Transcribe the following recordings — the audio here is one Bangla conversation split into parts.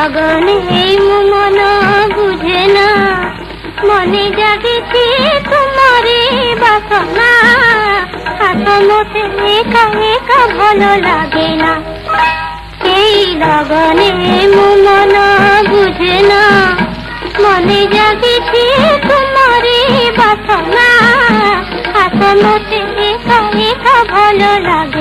লগনে মো মন বুঝে না। মনে জাগিছে তোমারে বাসনা। মতে একা একা ভালো লাগে না। এই লগনে মন বুঝে না। মনে জাগিছে তোমারে বাসনা। মতে একা একা ভালো লাগে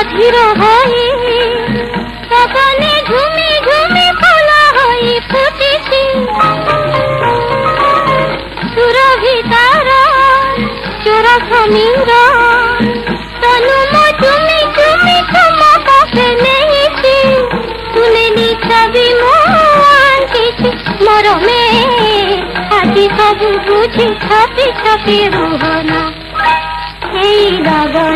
অধীর হই সকালে ঘুমে ঘুমে কলা হই ফুটিছি সুরভি তার চোর সমীর তনু মো তুমি তুমি তুম কাছে নেইছি। তুমি নিছবি আজি সবু বুঝি ছাপি ছাপি রোহনা। এই দাদা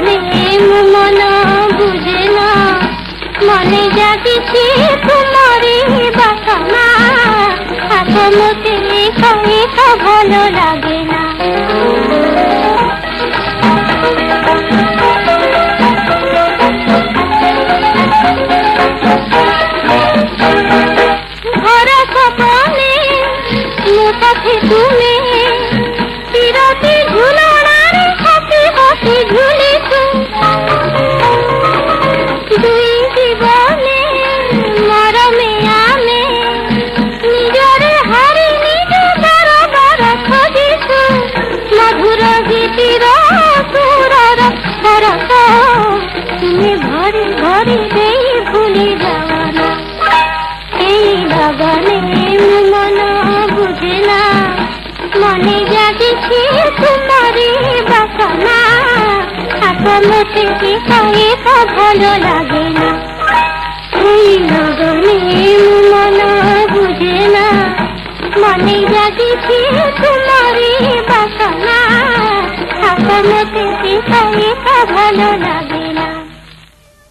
ভালো লাগে না। ভরা কপালে মোটা ফেতু ভরি ভরি দেই ভুলি যাওয়ানা। এই লগনে মন বুঝে না মনে জাগিছে তোমারে বাসনা মতে একা একা ভালো লাগে না মন জাগিছে তোমারে বাসনা একা একা ভালো লাগে